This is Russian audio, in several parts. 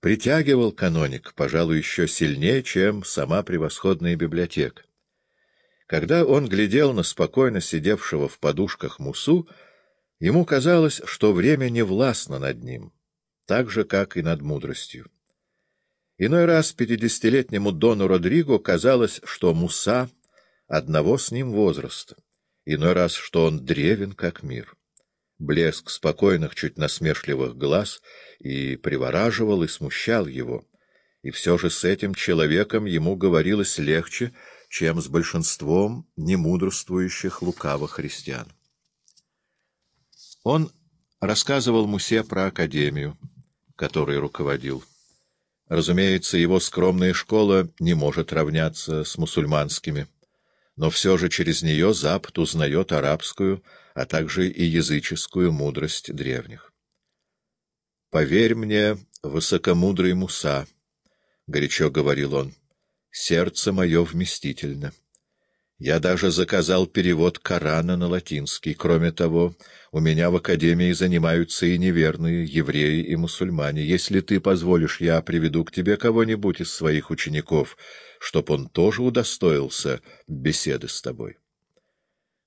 притягивал каноник, пожалуй, еще сильнее, чем сама превосходная библиотека. Когда он глядел на спокойно сидевшего в подушках Мусу, ему казалось, что время не властно над ним, так же, как и над мудростью. Иной раз пятидесятилетнему Дону Родриго казалось, что Муса одного с ним возраста, иной раз, что он древен, как мир. Блеск спокойных, чуть насмешливых глаз и привораживал, и смущал его. И все же с этим человеком ему говорилось легче, чем с большинством немудрствующих лукавых христиан. Он рассказывал Мусе про академию, которой руководил. Разумеется, его скромная школа не может равняться с мусульманскими но все же через нее Запад узнает арабскую, а также и языческую мудрость древних. «Поверь мне, высокомудрый Муса», — горячо говорил он, — «сердце мое вместительно». Я даже заказал перевод Корана на латинский. Кроме того, у меня в академии занимаются и неверные евреи и мусульмане. Если ты позволишь, я приведу к тебе кого-нибудь из своих учеников, чтоб он тоже удостоился беседы с тобой. —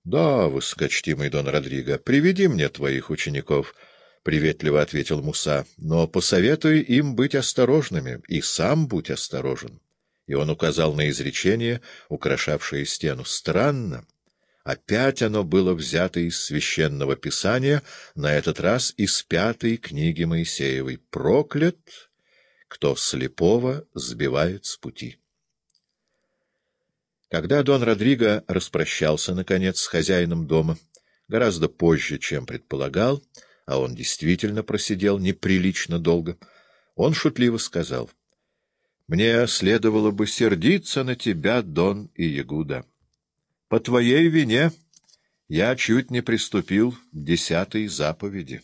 Да, высокочтимый Дон Родриго, приведи мне твоих учеников, — приветливо ответил Муса, — но посоветуй им быть осторожными, и сам будь осторожен и он указал на изречение, украшавшее стену. Странно. Опять оно было взято из священного писания, на этот раз из пятой книги Моисеевой. «Проклят, кто слепого сбивает с пути». Когда Дон Родриго распрощался, наконец, с хозяином дома, гораздо позже, чем предполагал, а он действительно просидел неприлично долго, он шутливо сказал — мне следовало бы сердиться на тебя, Дон и Ягуда. По твоей вине я чуть не приступил к десятой заповеди.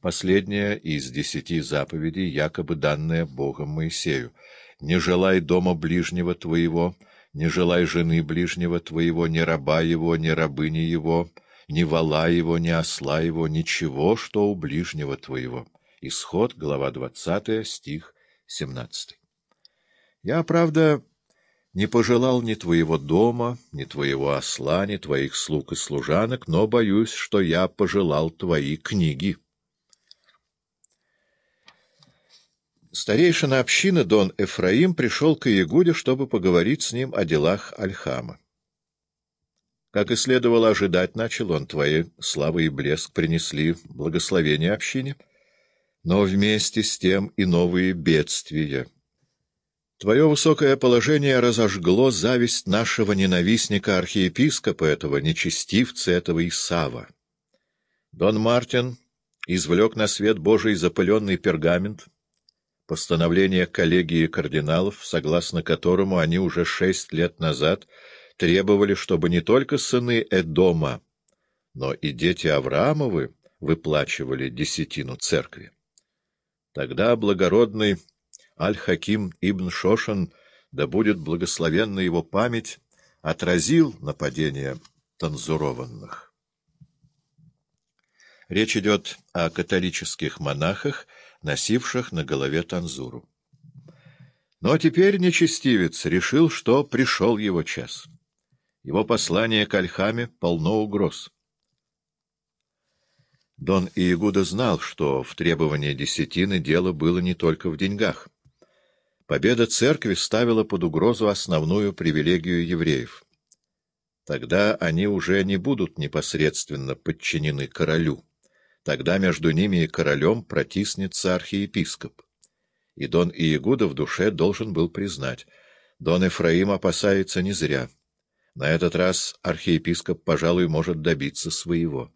Последняя из десяти заповедей, якобы данная Богом Моисею. «Не желай дома ближнего твоего, не желай жены ближнего твоего, ни раба его, ни рабыни его, ни вала его, ни осла его, ничего, что у ближнего твоего». Исход, глава двадцатая, стих 17. Я, правда, не пожелал ни твоего дома, ни твоего осла, ни твоих слуг и служанок, но боюсь, что я пожелал твои книги. Старейшина общины Дон Эфраим пришел к Иегуде, чтобы поговорить с ним о делах Альхама. Как и следовало ожидать, начал он, твои славы и блеск принесли благословение общине — но вместе с тем и новые бедствия. Твое высокое положение разожгло зависть нашего ненавистника архиепископа этого, нечестивца этого Исава. Дон Мартин извлек на свет Божий запыленный пергамент, постановление коллегии кардиналов, согласно которому они уже шесть лет назад требовали, чтобы не только сыны Эдома, но и дети Авраамовы выплачивали десятину церкви. Тогда благородный Аль-Хаким ибн Шошан, да будет благословенна его память, отразил нападение танзурованных. Речь идет о католических монахах, носивших на голове танзуру. Но теперь нечестивец решил, что пришел его час. Его послание к Альхаме полно угроз. Дон Иегуда знал, что в требовании десятины дело было не только в деньгах. Победа церкви ставила под угрозу основную привилегию евреев. Тогда они уже не будут непосредственно подчинены королю. Тогда между ними и королем протиснется архиепископ. И Дон Иегуда в душе должен был признать, Дон Эфраим опасается не зря. На этот раз архиепископ, пожалуй, может добиться своего.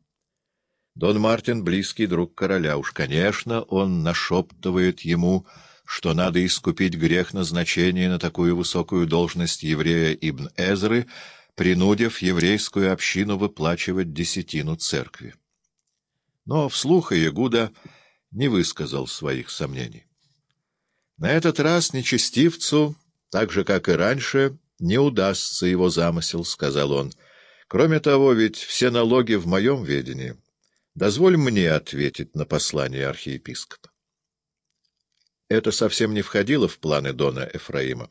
Дон Мартин — близкий друг короля. Уж, конечно, он нашептывает ему, что надо искупить грех назначения на такую высокую должность еврея Ибн Эзры, принудив еврейскую общину выплачивать десятину церкви. Но вслух Иегуда не высказал своих сомнений. На этот раз нечестивцу, так же, как и раньше, не удастся его замысел, — сказал он. Кроме того, ведь все налоги в моем ведении — Дозволь мне ответить на послание архиепископа. Это совсем не входило в планы Дона Эфраима.